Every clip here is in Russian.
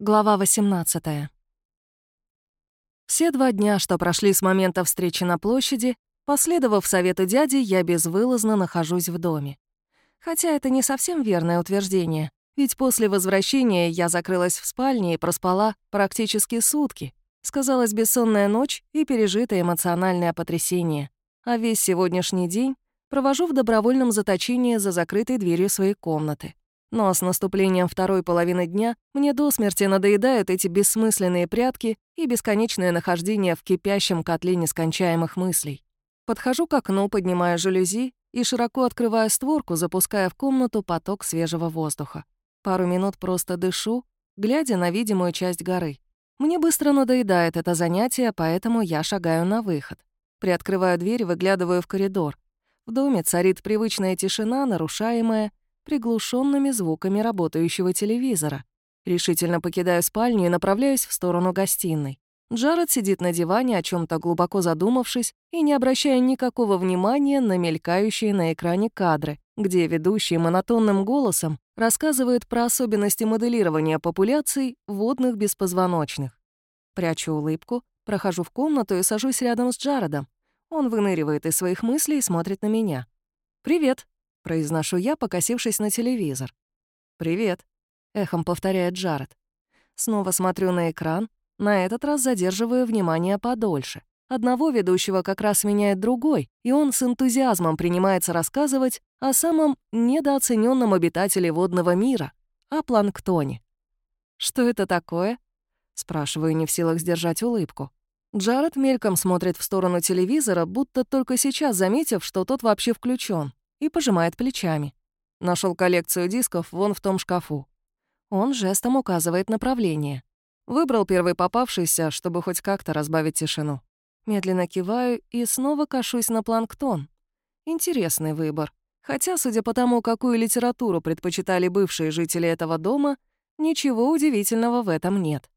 Глава 18. Все два дня, что прошли с момента встречи на площади, последовав совету дяди, я безвылазно нахожусь в доме. Хотя это не совсем верное утверждение, ведь после возвращения я закрылась в спальне и проспала практически сутки. Сказалась бессонная ночь и пережитое эмоциональное потрясение. А весь сегодняшний день провожу в добровольном заточении за закрытой дверью своей комнаты. Но с наступлением второй половины дня мне до смерти надоедают эти бессмысленные прятки и бесконечное нахождение в кипящем котле нескончаемых мыслей. Подхожу к окну, поднимая жалюзи и широко открывая створку, запуская в комнату поток свежего воздуха. Пару минут просто дышу, глядя на видимую часть горы. Мне быстро надоедает это занятие, поэтому я шагаю на выход. Приоткрываю дверь и выглядываю в коридор. В доме царит привычная тишина, нарушаемая приглушенными звуками работающего телевизора. Решительно покидаю спальню и направляюсь в сторону гостиной. Джаред сидит на диване, о чем то глубоко задумавшись и не обращая никакого внимания на мелькающие на экране кадры, где ведущий монотонным голосом рассказывает про особенности моделирования популяций водных беспозвоночных. Прячу улыбку, прохожу в комнату и сажусь рядом с Джаредом. Он выныривает из своих мыслей и смотрит на меня. «Привет», — произношу я, покосившись на телевизор. «Привет», — эхом повторяет Джаред. Снова смотрю на экран, на этот раз задерживаю внимание подольше. Одного ведущего как раз меняет другой, и он с энтузиазмом принимается рассказывать о самом недооцененном обитателе водного мира — о планктоне. «Что это такое?» — спрашиваю, не в силах сдержать улыбку. Джаред мельком смотрит в сторону телевизора, будто только сейчас заметив, что тот вообще включен и пожимает плечами. Нашел коллекцию дисков вон в том шкафу. Он жестом указывает направление. Выбрал первый попавшийся, чтобы хоть как-то разбавить тишину. Медленно киваю и снова кашусь на планктон. Интересный выбор. Хотя, судя по тому, какую литературу предпочитали бывшие жители этого дома, ничего удивительного в этом нет.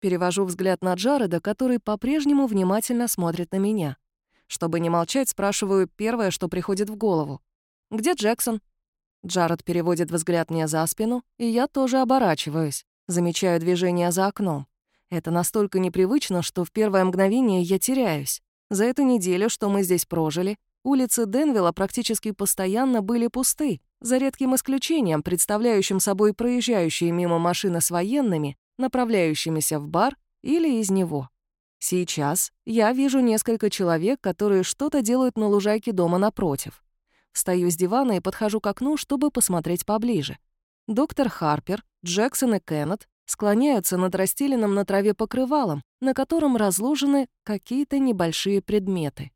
Перевожу взгляд на Джареда, который по-прежнему внимательно смотрит на меня. Чтобы не молчать, спрашиваю первое, что приходит в голову. «Где Джексон?» Джаред переводит взгляд мне за спину, и я тоже оборачиваюсь, замечаю движение за окном. Это настолько непривычно, что в первое мгновение я теряюсь. За эту неделю, что мы здесь прожили, улицы Денвилла практически постоянно были пусты, за редким исключением, представляющим собой проезжающие мимо машины с военными, направляющимися в бар или из него. Сейчас я вижу несколько человек, которые что-то делают на лужайке дома напротив. Встаю с дивана и подхожу к окну, чтобы посмотреть поближе. Доктор Харпер, Джексон и Кеннет склоняются над расстеленным на траве покрывалом, на котором разложены какие-то небольшие предметы.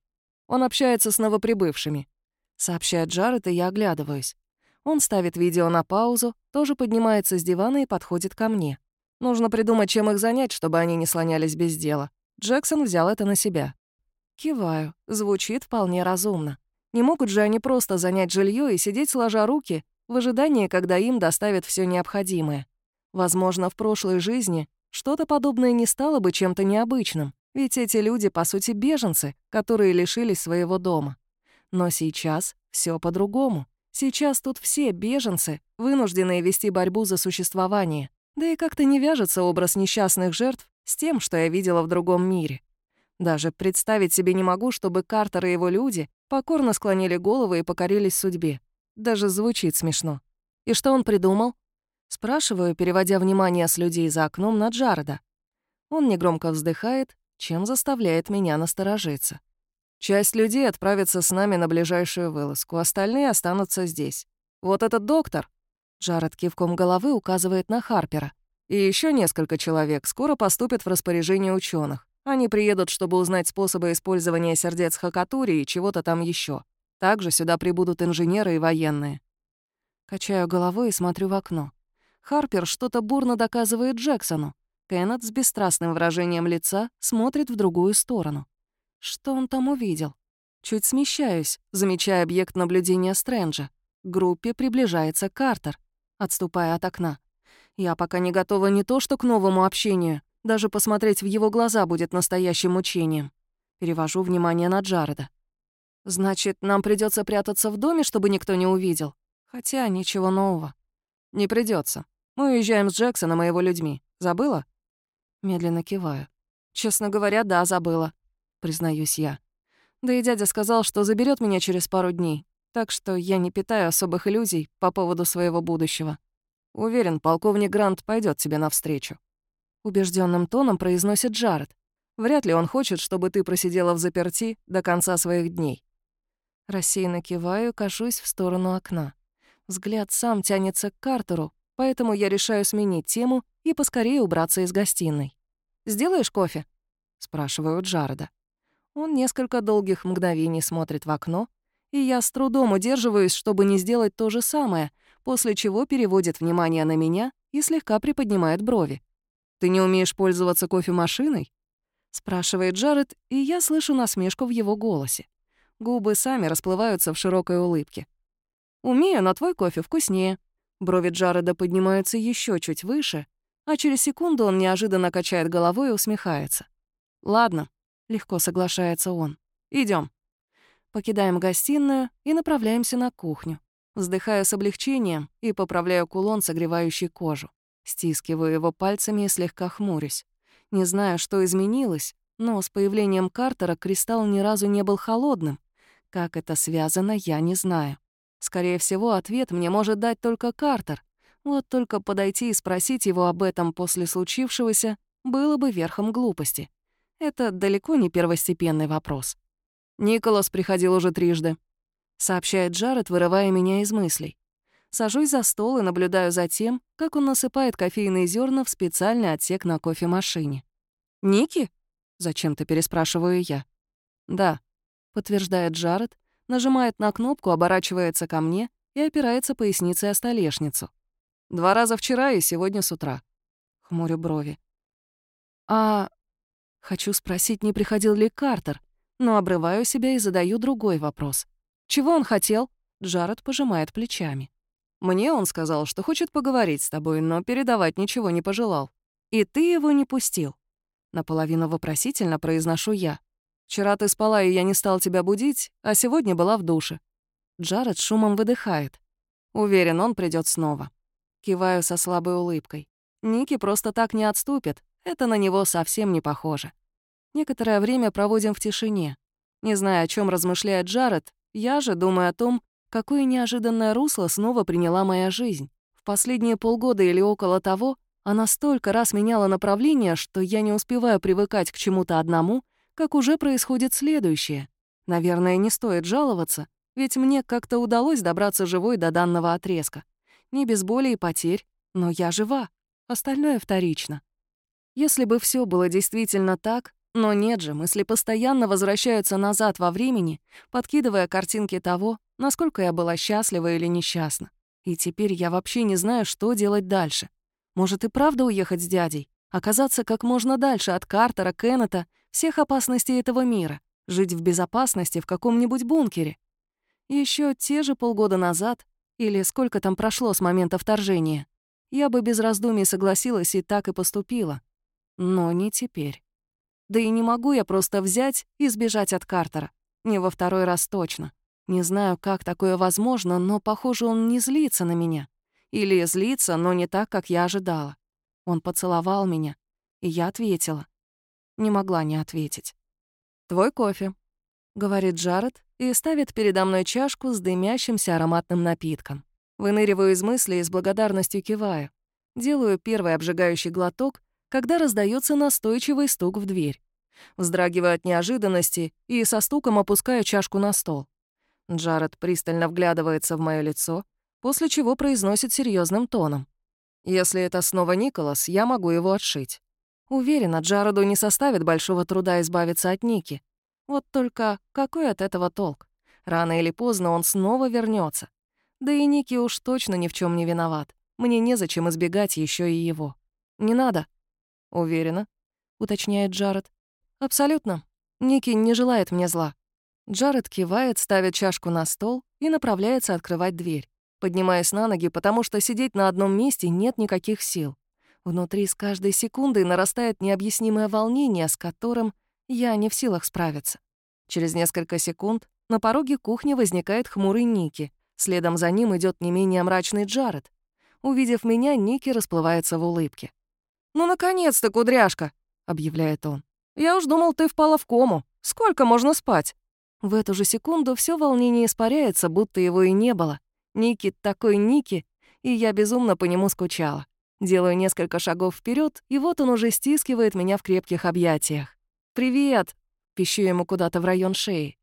Он общается с новоприбывшими. Сообщает Джаред, и я оглядываюсь. Он ставит видео на паузу, тоже поднимается с дивана и подходит ко мне. Нужно придумать, чем их занять, чтобы они не слонялись без дела. Джексон взял это на себя. Киваю. Звучит вполне разумно. Не могут же они просто занять жилье и сидеть сложа руки в ожидании, когда им доставят все необходимое. Возможно, в прошлой жизни что-то подобное не стало бы чем-то необычным, ведь эти люди, по сути, беженцы, которые лишились своего дома. Но сейчас все по-другому. Сейчас тут все беженцы, вынужденные вести борьбу за существование. Да и как-то не вяжется образ несчастных жертв с тем, что я видела в другом мире. Даже представить себе не могу, чтобы Картер и его люди покорно склонили головы и покорились судьбе. Даже звучит смешно. И что он придумал? Спрашиваю, переводя внимание с людей за окном на Джареда. Он негромко вздыхает, чем заставляет меня насторожиться. Часть людей отправится с нами на ближайшую вылазку, остальные останутся здесь. Вот этот доктор, Джаред кивком головы указывает на Харпера, и еще несколько человек скоро поступят в распоряжение ученых. Они приедут, чтобы узнать способы использования сердец Хакатури и чего-то там еще. Также сюда прибудут инженеры и военные. Качаю головой и смотрю в окно. Харпер что-то бурно доказывает Джексону. Кеннет с бесстрастным выражением лица смотрит в другую сторону. Что он там увидел? Чуть смещаюсь, замечая объект наблюдения Стрэнджа. К группе приближается Картер, отступая от окна. Я пока не готова не то что к новому общению, даже посмотреть в его глаза будет настоящим мучением. Перевожу внимание на Джареда. Значит, нам придется прятаться в доме, чтобы никто не увидел? Хотя ничего нового. Не придется. Мы уезжаем с Джексоном и его людьми. Забыла?» Медленно киваю. «Честно говоря, да, забыла», — признаюсь я. Да и дядя сказал, что заберет меня через пару дней, так что я не питаю особых иллюзий по поводу своего будущего. Уверен, полковник Грант пойдет тебе навстречу. Убежденным тоном произносит Джаред. Вряд ли он хочет, чтобы ты просидела в заперти до конца своих дней. Рассеянно киваю, кашусь в сторону окна. Взгляд сам тянется к Картеру, поэтому я решаю сменить тему и поскорее убраться из гостиной. «Сделаешь кофе?» — спрашиваю Джареда. Он несколько долгих мгновений смотрит в окно, и я с трудом удерживаюсь, чтобы не сделать то же самое, после чего переводит внимание на меня и слегка приподнимает брови. «Ты не умеешь пользоваться кофемашиной?» — спрашивает Джаред, и я слышу насмешку в его голосе. Губы сами расплываются в широкой улыбке. «Умею, но твой кофе вкуснее». Брови Джареда поднимаются еще чуть выше, а через секунду он неожиданно качает головой и усмехается. «Ладно», — легко соглашается он. Идем. Покидаем гостиную и направляемся на кухню. Вздыхаю с облегчением и поправляю кулон, согревающий кожу. Стискиваю его пальцами и слегка хмурюсь. Не знаю, что изменилось, но с появлением Картера кристалл ни разу не был холодным, как это связано, я не знаю. Скорее всего, ответ мне может дать только Картер. Вот только подойти и спросить его об этом после случившегося было бы верхом глупости. Это далеко не первостепенный вопрос. «Николас приходил уже трижды», — сообщает Джаред, вырывая меня из мыслей. Сажусь за стол и наблюдаю за тем, как он насыпает кофейные зерна в специальный отсек на кофемашине. «Ники?» — зачем-то переспрашиваю я. «Да», подтверждает Джаред, нажимает на кнопку, оборачивается ко мне и опирается поясницей о столешницу. Два раза вчера и сегодня с утра. Хмурю брови. А... Хочу спросить, не приходил ли Картер, но обрываю себя и задаю другой вопрос. Чего он хотел? Джаред пожимает плечами. Мне он сказал, что хочет поговорить с тобой, но передавать ничего не пожелал. И ты его не пустил. Наполовину вопросительно произношу я. Вчера ты спала, и я не стал тебя будить, а сегодня была в душе». Джаред шумом выдыхает. Уверен, он придет снова. Киваю со слабой улыбкой. Ники просто так не отступит, это на него совсем не похоже. Некоторое время проводим в тишине. Не зная, о чем размышляет Джаред, я же думаю о том, какое неожиданное русло снова приняла моя жизнь. В последние полгода или около того она столько раз меняла направление, что я не успеваю привыкать к чему-то одному как уже происходит следующее. Наверное, не стоит жаловаться, ведь мне как-то удалось добраться живой до данного отрезка. Не без боли и потерь, но я жива. Остальное вторично. Если бы все было действительно так, но нет же, мысли постоянно возвращаются назад во времени, подкидывая картинки того, насколько я была счастлива или несчастна. И теперь я вообще не знаю, что делать дальше. Может и правда уехать с дядей? Оказаться как можно дальше от Картера, Кеннета всех опасностей этого мира, жить в безопасности в каком-нибудь бункере. Еще те же полгода назад, или сколько там прошло с момента вторжения, я бы без раздумий согласилась и так и поступила. Но не теперь. Да и не могу я просто взять и сбежать от Картера. Не во второй раз точно. Не знаю, как такое возможно, но, похоже, он не злится на меня. Или злится, но не так, как я ожидала. Он поцеловал меня, и я ответила. Не могла не ответить. «Твой кофе», — говорит Джаред и ставит передо мной чашку с дымящимся ароматным напитком. Выныриваю из мысли и с благодарностью киваю. Делаю первый обжигающий глоток, когда раздается настойчивый стук в дверь. Вздрагиваю от неожиданности и со стуком опускаю чашку на стол. Джаред пристально вглядывается в мое лицо, после чего произносит серьезным тоном. «Если это снова Николас, я могу его отшить». Уверена, Джароду не составит большого труда избавиться от Ники. Вот только какой от этого толк? Рано или поздно он снова вернется. Да и Ники уж точно ни в чем не виноват. Мне незачем избегать еще и его. Не надо. Уверена, уточняет Джаред. Абсолютно. Ники не желает мне зла. Джаред кивает, ставит чашку на стол и направляется открывать дверь, поднимаясь на ноги, потому что сидеть на одном месте нет никаких сил. Внутри с каждой секундой нарастает необъяснимое волнение, с которым я не в силах справиться. Через несколько секунд на пороге кухни возникает хмурый Ники. Следом за ним идет не менее мрачный Джаред. Увидев меня, Ники расплывается в улыбке. «Ну, наконец-то, кудряшка!» — объявляет он. «Я уж думал, ты впала в кому. Сколько можно спать?» В эту же секунду все волнение испаряется, будто его и не было. Ники такой Ники, и я безумно по нему скучала. Делаю несколько шагов вперед, и вот он уже стискивает меня в крепких объятиях. «Привет!» — пищу ему куда-то в район шеи.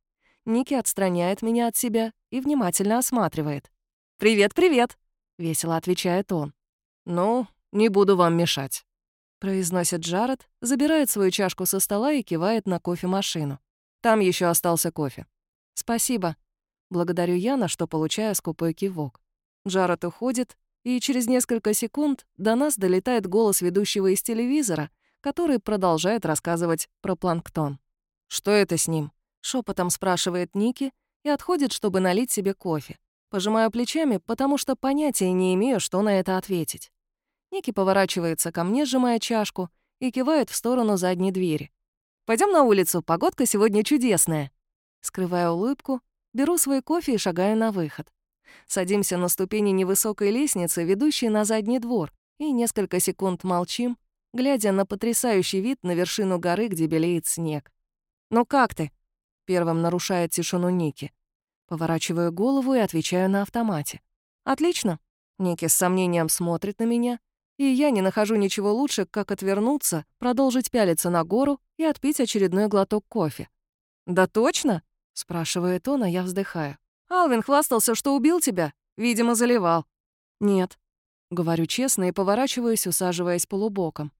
Ники отстраняет меня от себя и внимательно осматривает. «Привет, привет!» — весело отвечает он. «Ну, не буду вам мешать», — произносит Джаред, забирает свою чашку со стола и кивает на кофемашину. Там еще остался кофе. «Спасибо», — благодарю я, на что получаю скупой кивок. Джаред уходит, и через несколько секунд до нас долетает голос ведущего из телевизора, который продолжает рассказывать про планктон. «Что это с ним?» — шепотом спрашивает Ники и отходит, чтобы налить себе кофе. Пожимаю плечами, потому что понятия не имею, что на это ответить. Ники поворачивается ко мне, сжимая чашку, и кивает в сторону задней двери. Пойдем на улицу, погодка сегодня чудесная». Скрывая улыбку, беру свой кофе и шагаю на выход. Садимся на ступени невысокой лестницы, ведущей на задний двор, и несколько секунд молчим, глядя на потрясающий вид на вершину горы, где белеет снег. «Ну как ты?» — первым нарушает тишину Ники. Поворачиваю голову и отвечаю на автомате. «Отлично». Ники с сомнением смотрит на меня, и я не нахожу ничего лучше, как отвернуться, продолжить пялиться на гору и отпить очередной глоток кофе. «Да точно?» — спрашивает он, а я вздыхаю. Алвин хвастался, что убил тебя. Видимо, заливал». «Нет», — говорю честно и поворачиваюсь, усаживаясь полубоком.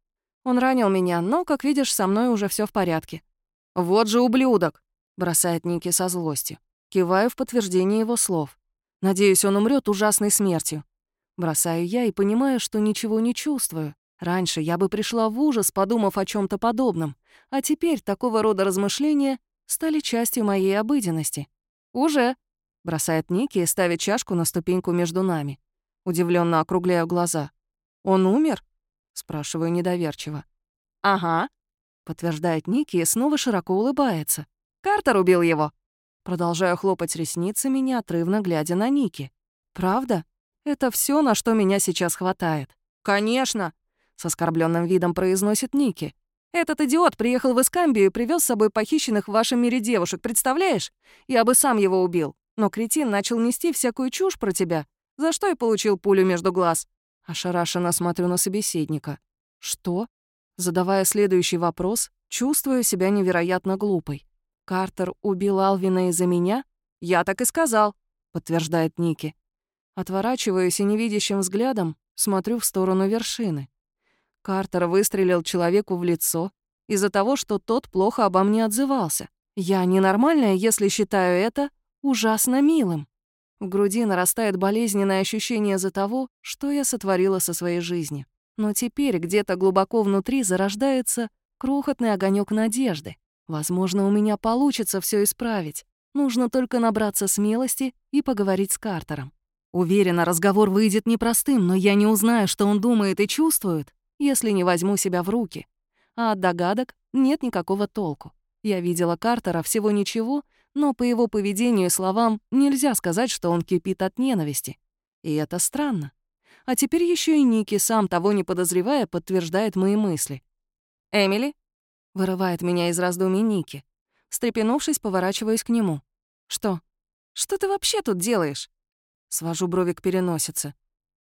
«Он ранил меня, но, как видишь, со мной уже все в порядке». «Вот же ублюдок!» — бросает Ники со злостью. Киваю в подтверждение его слов. Надеюсь, он умрет ужасной смертью. Бросаю я и понимаю, что ничего не чувствую. Раньше я бы пришла в ужас, подумав о чем то подобном, а теперь такого рода размышления стали частью моей обыденности. «Уже», Бросает Ники и ставит чашку на ступеньку между нами. Удивленно округляю глаза. «Он умер?» Спрашиваю недоверчиво. «Ага», — подтверждает Ники и снова широко улыбается. «Картер убил его». Продолжаю хлопать ресницами, неотрывно глядя на Ники. «Правда? Это все, на что меня сейчас хватает?» «Конечно!» — с оскорбленным видом произносит Ники. «Этот идиот приехал в Искамбию и привез с собой похищенных в вашем мире девушек, представляешь? Я бы сам его убил. Но кретин начал нести всякую чушь про тебя, за что и получил пулю между глаз. Ошарашенно смотрю на собеседника. Что? Задавая следующий вопрос, чувствую себя невероятно глупой. Картер убил Алвина из-за меня? Я так и сказал, подтверждает Ники. Отворачиваюсь и невидящим взглядом смотрю в сторону вершины. Картер выстрелил человеку в лицо из-за того, что тот плохо обо мне отзывался. Я ненормальная, если считаю это ужасно милым. В груди нарастает болезненное ощущение за того, что я сотворила со своей жизнью. Но теперь где-то глубоко внутри зарождается крохотный огонек надежды. Возможно, у меня получится все исправить. Нужно только набраться смелости и поговорить с Картером. Уверена, разговор выйдет непростым, но я не узнаю, что он думает и чувствует, если не возьму себя в руки. А от догадок нет никакого толку. Я видела Картера всего ничего, но по его поведению и словам нельзя сказать, что он кипит от ненависти. И это странно. А теперь еще и Ники, сам того не подозревая, подтверждает мои мысли. «Эмили?» — вырывает меня из раздумий Ники. Встрепенувшись, поворачиваюсь к нему. «Что? Что ты вообще тут делаешь?» Свожу брови к переносице.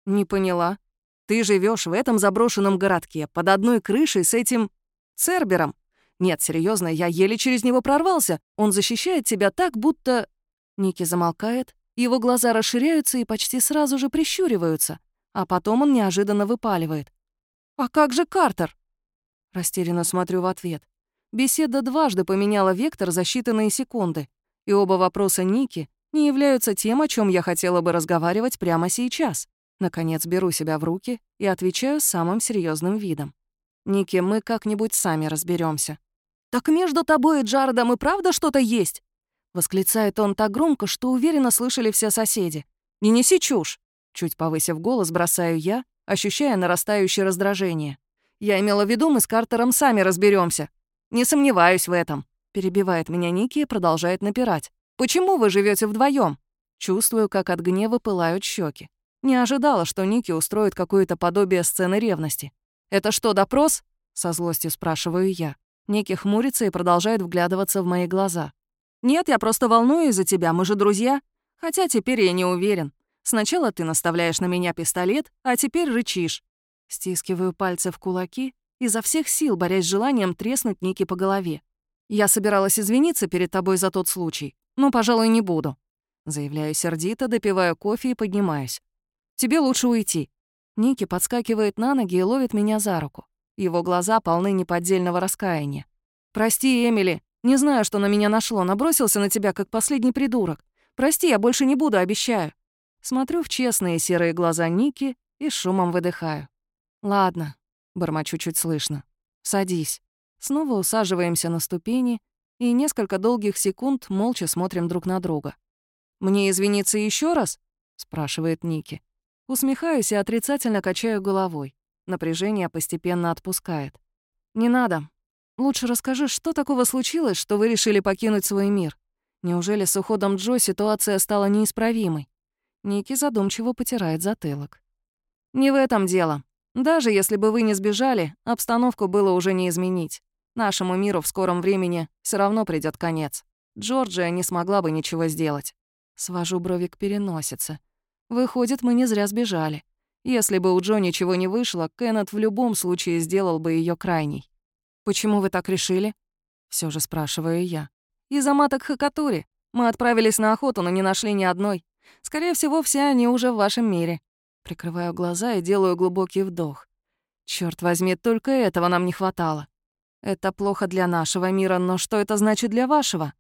«Не поняла. Ты живешь в этом заброшенном городке, под одной крышей с этим... Цербером. Нет, серьезно, я еле через него прорвался. Он защищает тебя так, будто...» Ники замолкает, его глаза расширяются и почти сразу же прищуриваются, а потом он неожиданно выпаливает. «А как же Картер?» Растерянно смотрю в ответ. Беседа дважды поменяла вектор за считанные секунды, и оба вопроса Ники не являются тем, о чем я хотела бы разговаривать прямо сейчас. Наконец беру себя в руки и отвечаю самым серьезным видом. «Ники, мы как-нибудь сами разберемся. «Так между тобой и Джаредом и правда что-то есть?» Восклицает он так громко, что уверенно слышали все соседи. «Не неси чушь!» Чуть повысив голос, бросаю я, ощущая нарастающее раздражение. «Я имела в виду, мы с Картером сами разберемся. «Не сомневаюсь в этом», — перебивает меня Ники и продолжает напирать. «Почему вы живете вдвоем? Чувствую, как от гнева пылают щеки. Не ожидала, что Ники устроит какое-то подобие сцены ревности. «Это что, допрос?» — со злостью спрашиваю я. Ники хмурится и продолжает вглядываться в мои глаза. «Нет, я просто волнуюсь за тебя, мы же друзья. Хотя теперь я не уверен. Сначала ты наставляешь на меня пистолет, а теперь рычишь». Стискиваю пальцы в кулаки, изо всех сил борясь с желанием треснуть Ники по голове. «Я собиралась извиниться перед тобой за тот случай, но, пожалуй, не буду». Заявляю сердито, допиваю кофе и поднимаюсь. «Тебе лучше уйти». Ники подскакивает на ноги и ловит меня за руку. Его глаза полны неподдельного раскаяния. «Прости, Эмили. Не знаю, что на меня нашло. Набросился на тебя, как последний придурок. Прости, я больше не буду, обещаю». Смотрю в честные серые глаза Ники и шумом выдыхаю. «Ладно», — бормочу чуть слышно. «Садись». Снова усаживаемся на ступени и несколько долгих секунд молча смотрим друг на друга. «Мне извиниться еще раз?» — спрашивает Ники. Усмехаюсь и отрицательно качаю головой. Напряжение постепенно отпускает. «Не надо. Лучше расскажи, что такого случилось, что вы решили покинуть свой мир? Неужели с уходом Джо ситуация стала неисправимой?» Ники задумчиво потирает затылок. «Не в этом дело. Даже если бы вы не сбежали, обстановку было уже не изменить. Нашему миру в скором времени все равно придет конец. Джорджия не смогла бы ничего сделать». Свожу брови к переносице. Выходит, мы не зря сбежали. Если бы у Джо ничего не вышло, Кеннет в любом случае сделал бы ее крайней. «Почему вы так решили?» Все же спрашиваю я. «Из-за маток Хакатури. Мы отправились на охоту, но не нашли ни одной. Скорее всего, все они уже в вашем мире». Прикрываю глаза и делаю глубокий вдох. Черт возьми, только этого нам не хватало. Это плохо для нашего мира, но что это значит для вашего?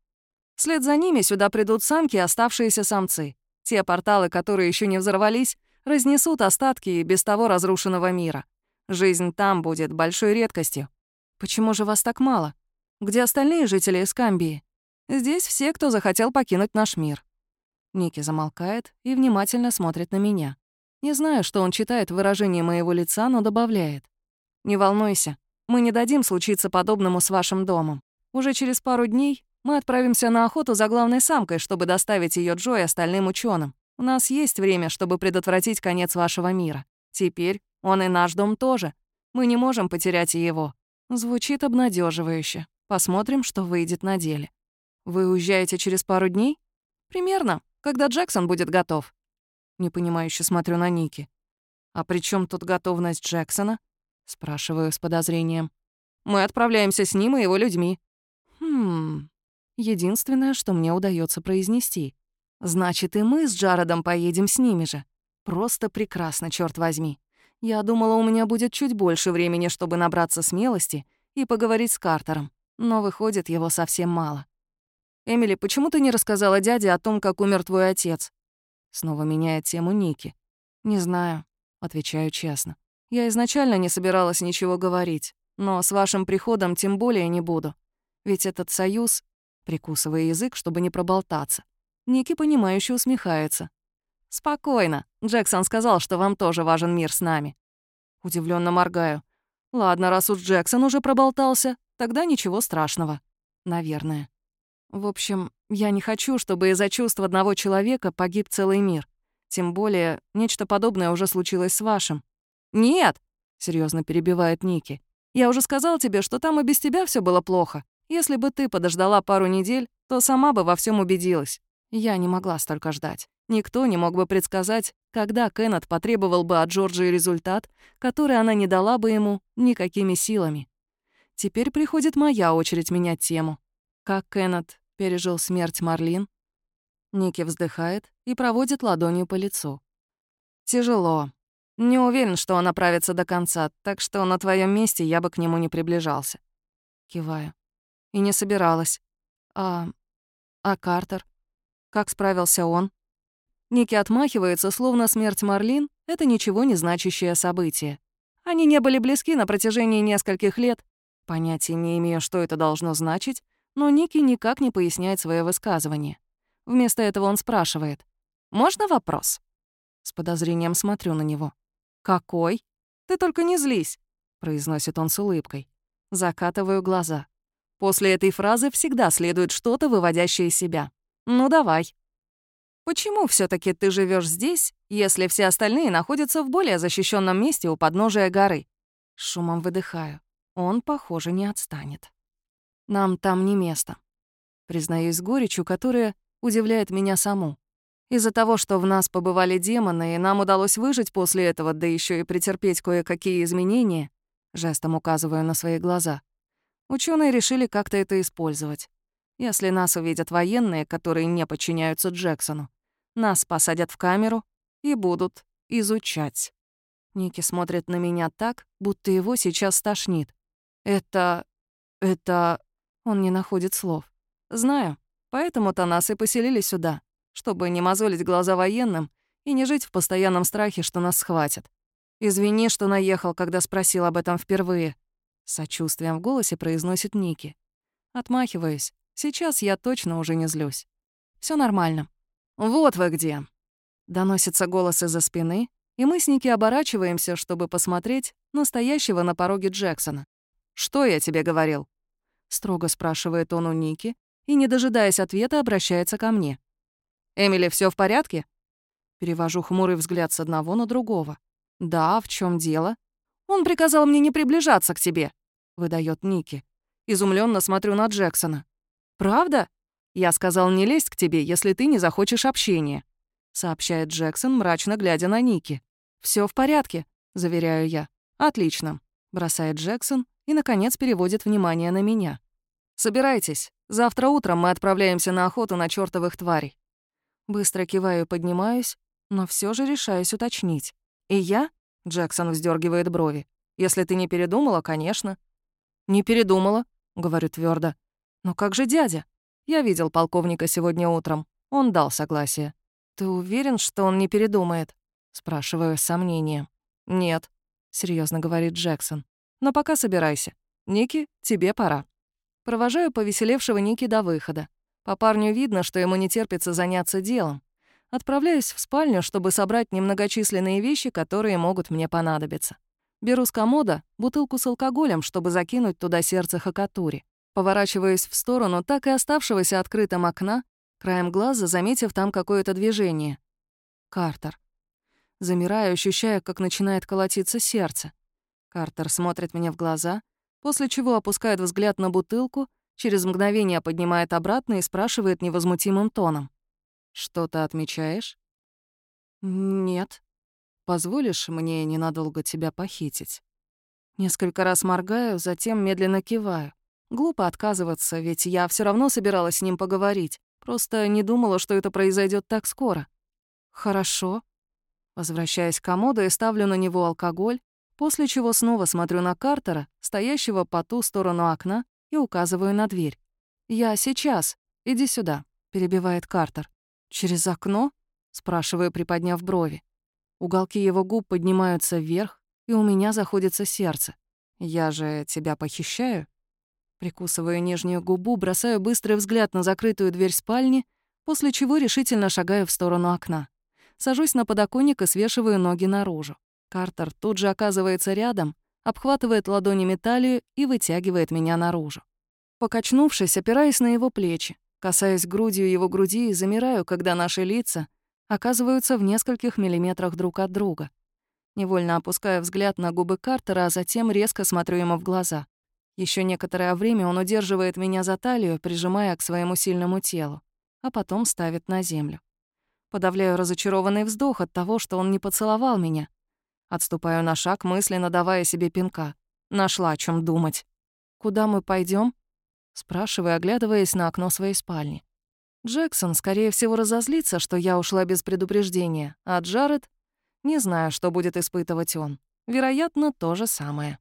Вслед за ними сюда придут самки и оставшиеся самцы. Те порталы, которые еще не взорвались, разнесут остатки и без того разрушенного мира. Жизнь там будет большой редкостью. Почему же вас так мало? Где остальные жители Эскамбии? Здесь все, кто захотел покинуть наш мир. Ники замолкает и внимательно смотрит на меня. Не знаю, что он читает в выражении моего лица, но добавляет. «Не волнуйся, мы не дадим случиться подобному с вашим домом. Уже через пару дней мы отправимся на охоту за главной самкой, чтобы доставить ее Джо и остальным ученым. У нас есть время, чтобы предотвратить конец вашего мира. Теперь он и наш дом тоже. Мы не можем потерять и его». Звучит обнадеживающе. Посмотрим, что выйдет на деле. «Вы уезжаете через пару дней?» «Примерно, когда Джексон будет готов». Непонимающе смотрю на Ники. «А при чем тут готовность Джексона?» Спрашиваю с подозрением. «Мы отправляемся с ним и его людьми». «Хм...» Единственное, что мне удается произнести. Значит, и мы с Джаредом поедем с ними же. Просто прекрасно, черт возьми. Я думала, у меня будет чуть больше времени, чтобы набраться смелости и поговорить с Картером, но выходит, его совсем мало. «Эмили, почему ты не рассказала дяде о том, как умер твой отец?» Снова меняет тему Ники. «Не знаю», — отвечаю честно. «Я изначально не собиралась ничего говорить, но с вашим приходом тем более не буду. Ведь этот союз...» Прикусывая язык, чтобы не проболтаться. Ники, понимающе усмехается. «Спокойно. Джексон сказал, что вам тоже важен мир с нами». Удивленно моргаю. «Ладно, раз уж Джексон уже проболтался, тогда ничего страшного. Наверное. В общем, я не хочу, чтобы из-за чувств одного человека погиб целый мир. Тем более, нечто подобное уже случилось с вашим». «Нет!» — серьезно перебивает Ники. «Я уже сказал тебе, что там и без тебя все было плохо. Если бы ты подождала пару недель, то сама бы во всем убедилась. Я не могла столько ждать. Никто не мог бы предсказать, когда Кеннет потребовал бы от Джорджии результат, который она не дала бы ему никакими силами. Теперь приходит моя очередь менять тему. Как Кеннет пережил смерть Марлин? Ники вздыхает и проводит ладонью по лицу. Тяжело. Не уверен, что он оправится до конца, так что на твоем месте я бы к нему не приближался. Киваю. И не собиралась. А... А Картер? Как справился он? Ники отмахивается, словно смерть Марлин — это ничего не значащее событие. Они не были близки на протяжении нескольких лет. Понятия не имею, что это должно значить, но Ники никак не поясняет свое высказывание. Вместо этого он спрашивает. «Можно вопрос?» С подозрением смотрю на него. «Какой?» «Ты только не злись», — произносит он с улыбкой. Закатываю глаза. После этой фразы всегда следует что-то, выводящее себя. Ну давай. Почему все таки ты живешь здесь, если все остальные находятся в более защищенном месте у подножия горы? Шумом выдыхаю. Он, похоже, не отстанет. Нам там не место. Признаюсь горечью, которая удивляет меня саму. Из-за того, что в нас побывали демоны, и нам удалось выжить после этого, да еще и претерпеть кое-какие изменения, жестом указываю на свои глаза, ученые решили как-то это использовать. Если нас увидят военные, которые не подчиняются Джексону, нас посадят в камеру и будут изучать. Ники смотрит на меня так, будто его сейчас стошнит. Это... это... Он не находит слов. Знаю, поэтому-то нас и поселили сюда, чтобы не мозолить глаза военным и не жить в постоянном страхе, что нас схватят. Извини, что наехал, когда спросил об этом впервые. Сочувствием в голосе произносит Ники. Отмахиваюсь. Сейчас я точно уже не злюсь. Все нормально. «Вот вы где!» Доносится голос из-за спины, и мы с Ники оборачиваемся, чтобы посмотреть настоящего на пороге Джексона. «Что я тебе говорил?» Строго спрашивает он у Ники и, не дожидаясь ответа, обращается ко мне. «Эмили, все в порядке?» Перевожу хмурый взгляд с одного на другого. «Да, в чем дело?» «Он приказал мне не приближаться к тебе», — выдает Ники. Изумленно смотрю на Джексона. «Правда?» «Я сказал не лезть к тебе, если ты не захочешь общения», — сообщает Джексон, мрачно глядя на Ники. Все в порядке», — заверяю я. «Отлично», — бросает Джексон и, наконец, переводит внимание на меня. «Собирайтесь. Завтра утром мы отправляемся на охоту на чёртовых тварей». Быстро киваю поднимаюсь, но все же решаюсь уточнить. «И я?» — Джексон вздергивает брови. «Если ты не передумала, конечно». «Не передумала», — говорю твердо. «Но как же дядя?» Я видел полковника сегодня утром. Он дал согласие. «Ты уверен, что он не передумает?» Спрашиваю с сомнением. «Нет», — серьезно говорит Джексон. «Но пока собирайся. Ники, тебе пора». Провожаю повеселевшего Ники до выхода. По парню видно, что ему не терпится заняться делом. Отправляюсь в спальню, чтобы собрать немногочисленные вещи, которые могут мне понадобиться. Беру с комода бутылку с алкоголем, чтобы закинуть туда сердце Хакатури. Поворачиваясь в сторону так и оставшегося открытым окна, краем глаза заметив там какое-то движение. Картер. Замираю, ощущая, как начинает колотиться сердце. Картер смотрит мне в глаза, после чего опускает взгляд на бутылку, через мгновение поднимает обратно и спрашивает невозмутимым тоном. «Что-то отмечаешь?» «Нет». «Позволишь мне ненадолго тебя похитить?» Несколько раз моргаю, затем медленно киваю. Глупо отказываться, ведь я все равно собиралась с ним поговорить. Просто не думала, что это произойдет так скоро. Хорошо. Возвращаясь к комоду и ставлю на него алкоголь, после чего снова смотрю на Картера, стоящего по ту сторону окна, и указываю на дверь. «Я сейчас. Иди сюда», — перебивает Картер. «Через окно?» — спрашиваю, приподняв брови. Уголки его губ поднимаются вверх, и у меня заходится сердце. «Я же тебя похищаю?» Прикусываю нижнюю губу, бросаю быстрый взгляд на закрытую дверь спальни, после чего решительно шагаю в сторону окна. Сажусь на подоконник и свешиваю ноги наружу. Картер тут же оказывается рядом, обхватывает ладонями талию и вытягивает меня наружу. Покачнувшись, опираясь на его плечи, касаясь грудью его груди и замираю, когда наши лица оказываются в нескольких миллиметрах друг от друга. Невольно опускаю взгляд на губы Картера, а затем резко смотрю ему в глаза. Еще некоторое время он удерживает меня за талию, прижимая к своему сильному телу, а потом ставит на землю. Подавляю разочарованный вздох от того, что он не поцеловал меня. Отступаю на шаг, мысленно давая себе пинка. Нашла о чем думать. «Куда мы пойдем? спрашиваю, оглядываясь на окно своей спальни. Джексон, скорее всего, разозлится, что я ушла без предупреждения, а Джаред... Не знаю, что будет испытывать он. Вероятно, то же самое.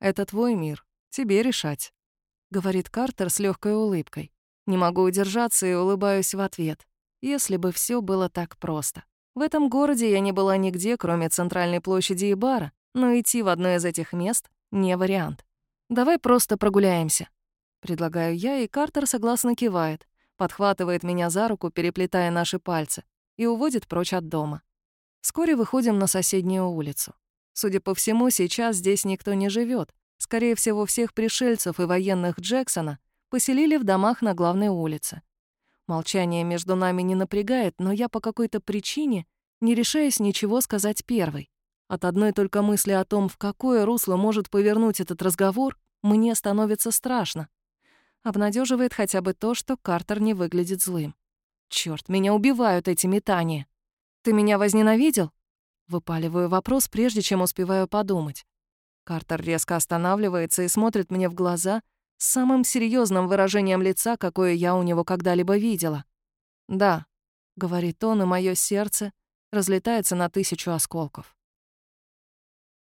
Это твой мир. Тебе решать», — говорит Картер с легкой улыбкой. Не могу удержаться и улыбаюсь в ответ. Если бы все было так просто. В этом городе я не была нигде, кроме центральной площади и бара, но идти в одно из этих мест — не вариант. «Давай просто прогуляемся», — предлагаю я, и Картер согласно кивает, подхватывает меня за руку, переплетая наши пальцы, и уводит прочь от дома. Вскоре выходим на соседнюю улицу. Судя по всему, сейчас здесь никто не живет, Скорее всего, всех пришельцев и военных Джексона поселили в домах на главной улице. Молчание между нами не напрягает, но я по какой-то причине не решаюсь ничего сказать первой. От одной только мысли о том, в какое русло может повернуть этот разговор, мне становится страшно. Обнадеживает хотя бы то, что Картер не выглядит злым. Черт, меня убивают эти метания. Ты меня возненавидел? Выпаливаю вопрос, прежде чем успеваю подумать. Картер резко останавливается и смотрит мне в глаза самым серьезным выражением лица, какое я у него когда-либо видела. «Да», — говорит он, и мое сердце разлетается на тысячу осколков.